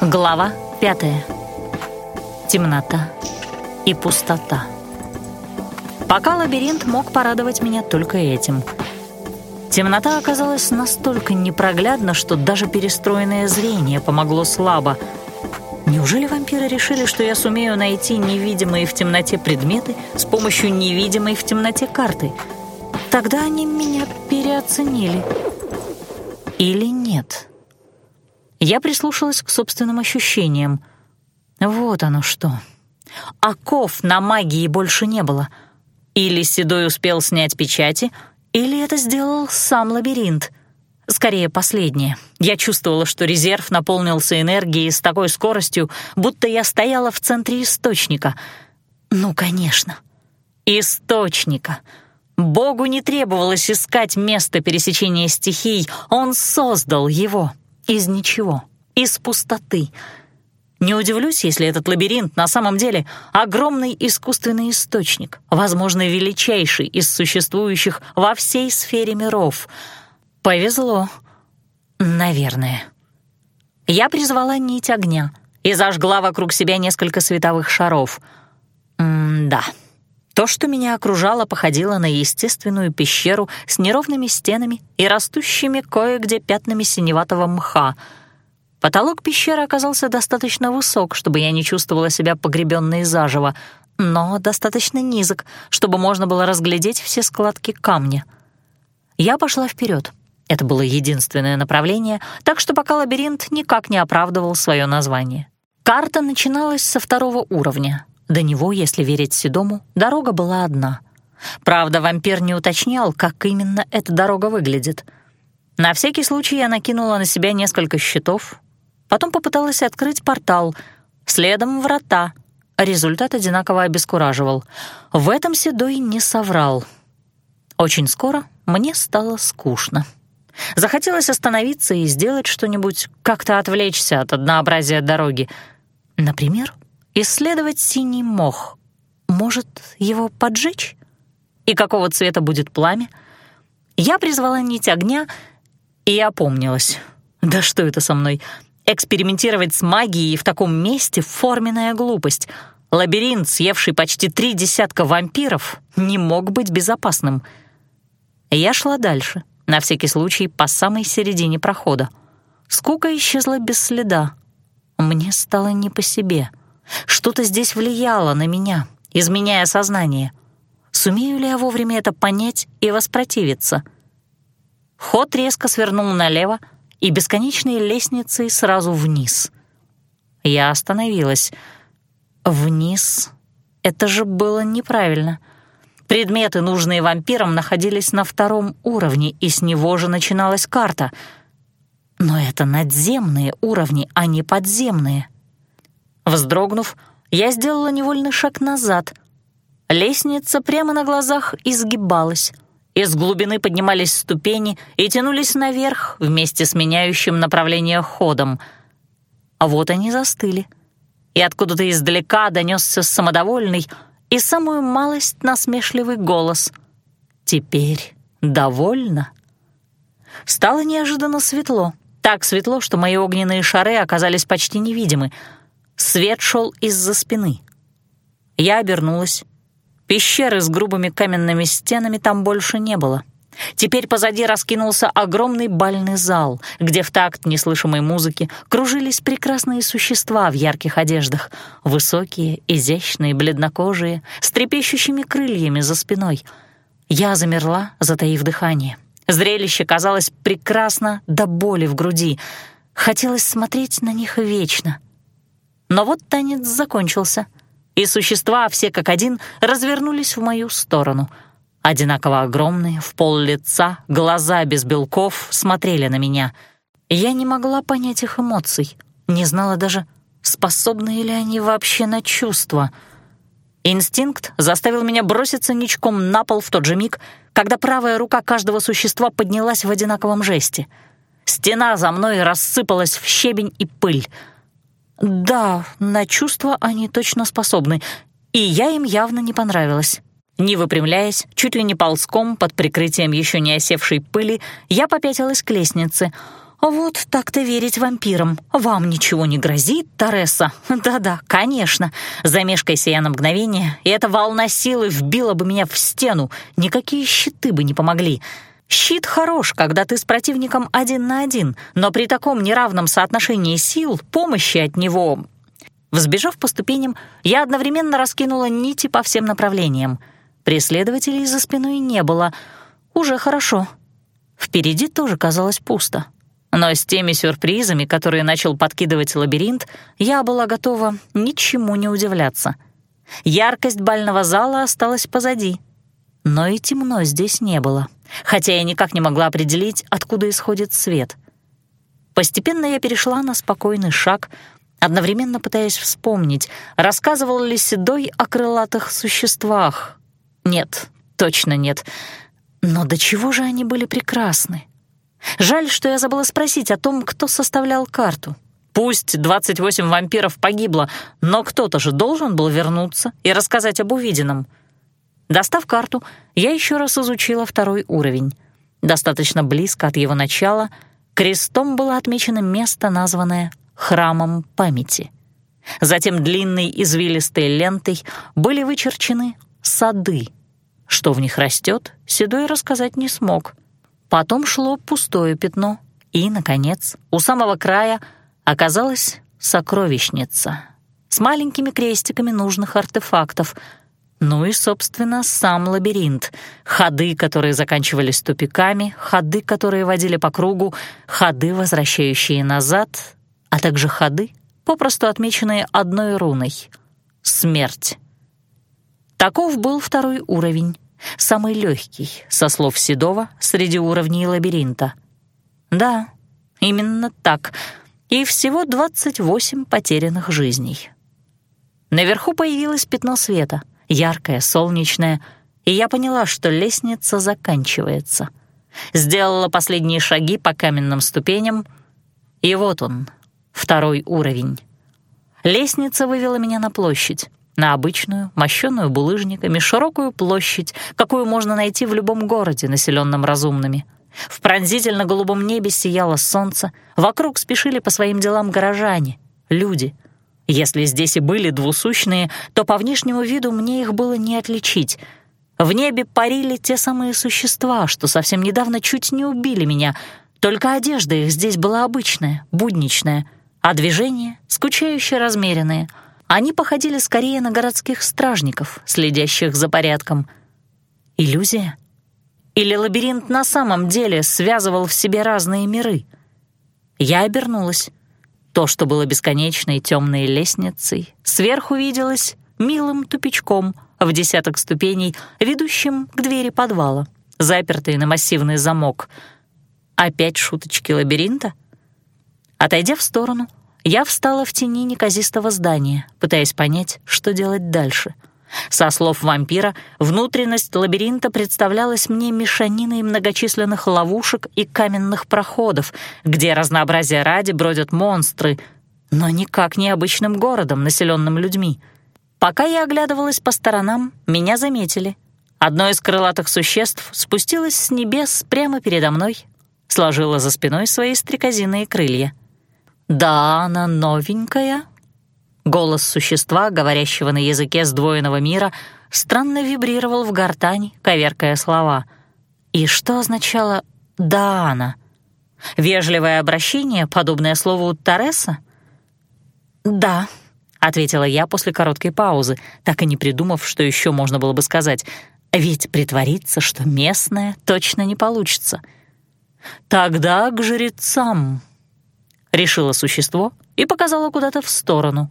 Глава пятая. Темнота и пустота. Пока лабиринт мог порадовать меня только этим. Темнота оказалась настолько непроглядна, что даже перестроенное зрение помогло слабо. Неужели вампиры решили, что я сумею найти невидимые в темноте предметы с помощью невидимой в темноте карты? Тогда они меня переоценили. Или нет? Я прислушалась к собственным ощущениям. Вот оно что. Оков на магии больше не было. Или Седой успел снять печати, или это сделал сам лабиринт. Скорее, последнее. Я чувствовала, что резерв наполнился энергией с такой скоростью, будто я стояла в центре источника. Ну, конечно. Источника. Богу не требовалось искать место пересечения стихий, он создал его. Из ничего, из пустоты. Не удивлюсь, если этот лабиринт на самом деле огромный искусственный источник, возможно, величайший из существующих во всей сфере миров. Повезло. Наверное. Я призвала нить огня и зажгла вокруг себя несколько световых шаров. М-да. То, что меня окружало, походило на естественную пещеру с неровными стенами и растущими кое-где пятнами синеватого мха. Потолок пещеры оказался достаточно высок, чтобы я не чувствовала себя погребенной заживо, но достаточно низок, чтобы можно было разглядеть все складки камня. Я пошла вперед. Это было единственное направление, так что пока лабиринт никак не оправдывал свое название. Карта начиналась со второго уровня — до него, если верить Седому, дорога была одна. Правда, вампир не уточнял, как именно эта дорога выглядит. На всякий случай я накинула на себя несколько щитов, потом попыталась открыть портал, следом врата. Результат одинаково обескураживал. В этом Седой не соврал. Очень скоро мне стало скучно. Захотелось остановиться и сделать что-нибудь, как-то отвлечься от однообразия дороги. Например, исследовать синий мох. Может, его поджечь? И какого цвета будет пламя? Я призвала нить огня и опомнилась. Да что это со мной? Экспериментировать с магией в таком месте — форменная глупость. Лабиринт, съевший почти три десятка вампиров, не мог быть безопасным. Я шла дальше, на всякий случай по самой середине прохода. Скука исчезла без следа. Мне стало не по себе — что-то здесь влияло на меня, изменяя сознание. Сумею ли я вовремя это понять и воспротивиться? Ход резко свернул налево и бесконечной лестницей сразу вниз. Я остановилась. Вниз? Это же было неправильно. Предметы, нужные вампирам, находились на втором уровне, и с него же начиналась карта. Но это надземные уровни, а не подземные. Вздрогнув, я сделала невольный шаг назад. Лестница прямо на глазах изгибалась. Из глубины поднимались ступени и тянулись наверх вместе с меняющим направление ходом. А вот они застыли. И откуда-то издалека донесся самодовольный и самую малость насмешливый голос. «Теперь довольно?» Стало неожиданно светло. Так светло, что мои огненные шары оказались почти невидимы — Свет шел из-за спины. Я обернулась. Пещеры с грубыми каменными стенами там больше не было. Теперь позади раскинулся огромный бальный зал, где в такт неслышимой музыки кружились прекрасные существа в ярких одеждах, высокие, изящные, бледнокожие, с трепещущими крыльями за спиной. Я замерла, затаив дыхание. Зрелище казалось прекрасно до боли в груди. Хотелось смотреть на них вечно — но вот танец закончился, и существа, все как один, развернулись в мою сторону. Одинаково огромные, в пол лица, глаза без белков смотрели на меня. Я не могла понять их эмоций, не знала даже, способны ли они вообще на чувства. Инстинкт заставил меня броситься ничком на пол в тот же миг, когда правая рука каждого существа поднялась в одинаковом жесте. Стена за мной рассыпалась в щебень и пыль — да, на чувства они точно способны, и я им явно не понравилась. Не выпрямляясь, чуть ли не ползком под прикрытием еще не осевшей пыли, я попятилась к лестнице. «Вот так-то верить вампирам. Вам ничего не грозит, Тареса? Да-да, конечно. Замешкайся я на мгновение, и эта волна силы вбила бы меня в стену. Никакие щиты бы не помогли. Щит хорош, когда ты с противником один на один, но при таком неравном соотношении сил помощи от него...» Взбежав по ступеням, я одновременно раскинула нити по всем направлениям. Преследователей за спиной не было. Уже хорошо. Впереди тоже казалось пусто. Но с теми сюрпризами, которые начал подкидывать лабиринт, я была готова ничему не удивляться. Яркость бального зала осталась позади. Но и темно здесь не было, хотя я никак не могла определить, откуда исходит свет. Постепенно я перешла на спокойный шаг, одновременно пытаясь вспомнить, рассказывал ли Седой о крылатых существах. Нет, точно нет. Но до чего же они были прекрасны? Жаль, что я забыла спросить о том, кто составлял карту. Пусть 28 вампиров погибло, но кто-то же должен был вернуться и рассказать об увиденном. Достав карту, я еще раз изучила второй уровень. Достаточно близко от его начала крестом было отмечено место, названное «Храмом памяти». Затем длинной извилистой лентой были вычерчены сады. Что в них растет, Седой рассказать не смог — Потом шло пустое пятно, и, наконец, у самого края оказалась сокровищница с маленькими крестиками нужных артефактов, ну и, собственно, сам лабиринт, ходы, которые заканчивались тупиками, ходы, которые водили по кругу, ходы, возвращающие назад, а также ходы, попросту отмеченные одной руной — смерть. Таков был второй уровень, Самый легкий, со слов Седова, среди уровней лабиринта. Да, именно так. И всего 28 потерянных жизней. Наверху появилось пятно света, яркое, солнечное, и я поняла, что лестница заканчивается. Сделала последние шаги по каменным ступеням, и вот он, второй уровень. Лестница вывела меня на площадь на обычную, мощенную булыжниками, широкую площадь, какую можно найти в любом городе, населенном разумными. В пронзительно-голубом небе сияло солнце, вокруг спешили по своим делам горожане, люди. Если здесь и были двусущные, то по внешнему виду мне их было не отличить. В небе парили те самые существа, что совсем недавно чуть не убили меня, только одежда их здесь была обычная, будничная, а движения — скучающе размеренные — они походили скорее на городских стражников, следящих за порядком. Иллюзия? Или лабиринт на самом деле связывал в себе разные миры? Я обернулась. То, что было бесконечной темной лестницей, сверху виделось милым тупичком в десяток ступеней, ведущим к двери подвала, запертой на массивный замок. Опять шуточки лабиринта? Отойдя в сторону, я встала в тени неказистого здания, пытаясь понять, что делать дальше. Со слов вампира, внутренность лабиринта представлялась мне мешаниной многочисленных ловушек и каменных проходов, где разнообразие ради бродят монстры, но никак не обычным городом, населенным людьми. Пока я оглядывалась по сторонам, меня заметили. Одно из крылатых существ спустилось с небес прямо передо мной, сложило за спиной свои стрекозиные крылья — «Да, она новенькая». Голос существа, говорящего на языке сдвоенного мира, странно вибрировал в гортани, коверкая слова. И что означало «да, она»? Вежливое обращение, подобное слову «Тареса»? «Да», — ответила я после короткой паузы, так и не придумав, что еще можно было бы сказать, ведь притвориться, что местное, точно не получится. «Тогда к жрецам», — решило существо и показало куда-то в сторону.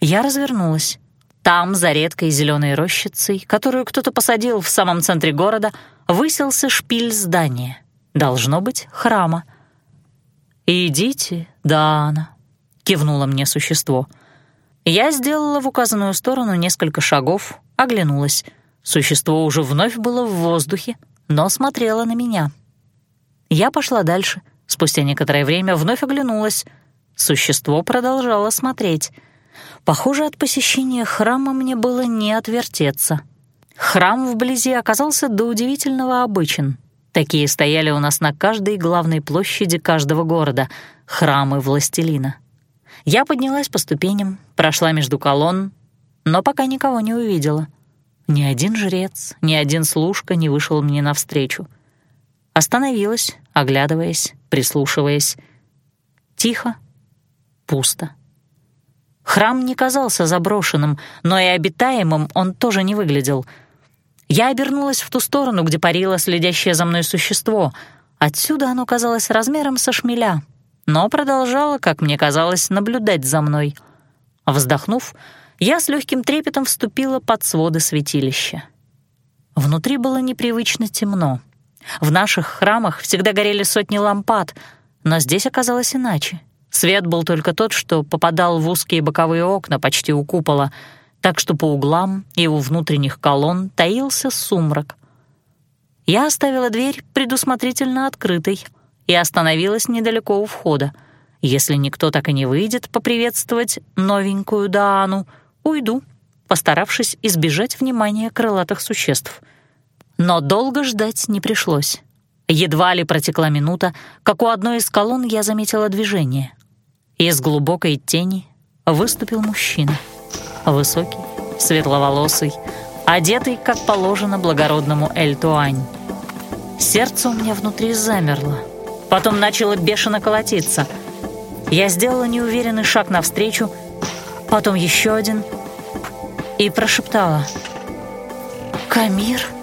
Я развернулась. Там, за редкой зеленой рощицей, которую кто-то посадил в самом центре города, высился шпиль здания. Должно быть, храма. «Идите, Дана», — кивнуло мне существо. Я сделала в указанную сторону несколько шагов, оглянулась. Существо уже вновь было в воздухе, но смотрело на меня. Я пошла дальше — Спустя некоторое время вновь оглянулась. Существо продолжало смотреть. Похоже, от посещения храма мне было не отвертеться. Храм вблизи оказался до удивительного обычен. Такие стояли у нас на каждой главной площади каждого города — храмы властелина. Я поднялась по ступеням, прошла между колонн, но пока никого не увидела. Ни один жрец, ни один служка не вышел мне навстречу. Остановилась, оглядываясь, прислушиваясь. Тихо, пусто. Храм не казался заброшенным, но и обитаемым он тоже не выглядел — я обернулась в ту сторону, где парило следящее за мной существо. Отсюда оно казалось размером со шмеля, но продолжало, как мне казалось, наблюдать за мной. Вздохнув, я с легким трепетом вступила под своды святилища. Внутри было непривычно темно. В наших храмах всегда горели сотни лампад, но здесь оказалось иначе. Свет был только тот, что попадал в узкие боковые окна почти у купола — так что по углам и у внутренних колонн таился сумрак. Я оставила дверь предусмотрительно открытой и остановилась недалеко у входа. Если никто так и не выйдет поприветствовать новенькую Даану, уйду, постаравшись избежать внимания крылатых существ. Но долго ждать не пришлось. Едва ли протекла минута, как у одной из колонн я заметила движение. Из глубокой тени выступил мужчина — Высокий, светловолосый, одетый, как положено, благородному Эль-Туань. Сердце у меня внутри замерло. Потом начало бешено колотиться. Я сделала неуверенный шаг навстречу, потом еще один и прошептала «Камир?»